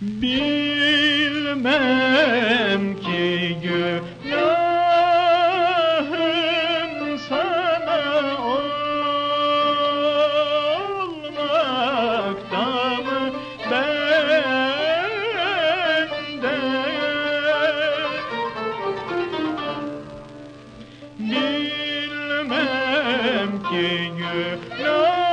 Bilmem ki günahım sana olmakta mı? Bende Bilmem ki günahım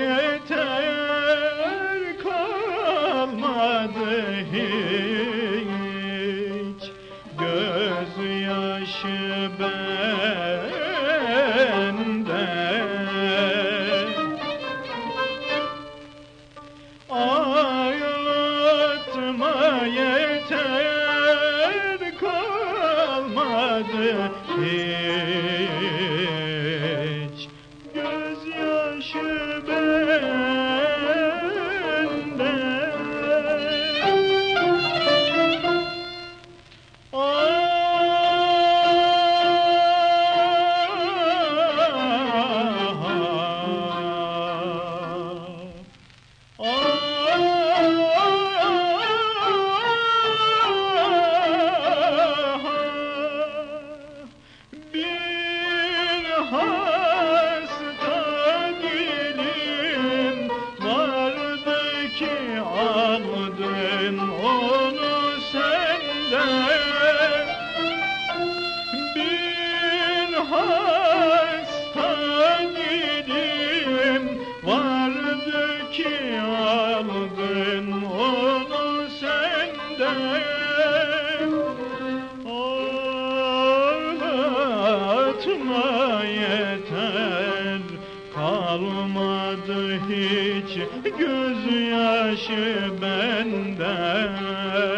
yeter kalmadı hiç. Gözyaşı bende. Ağlatma yeter kalmadı hiç. Gözyaşı vardı ki aldın onu senden kalmadı hiç gözyaşı benden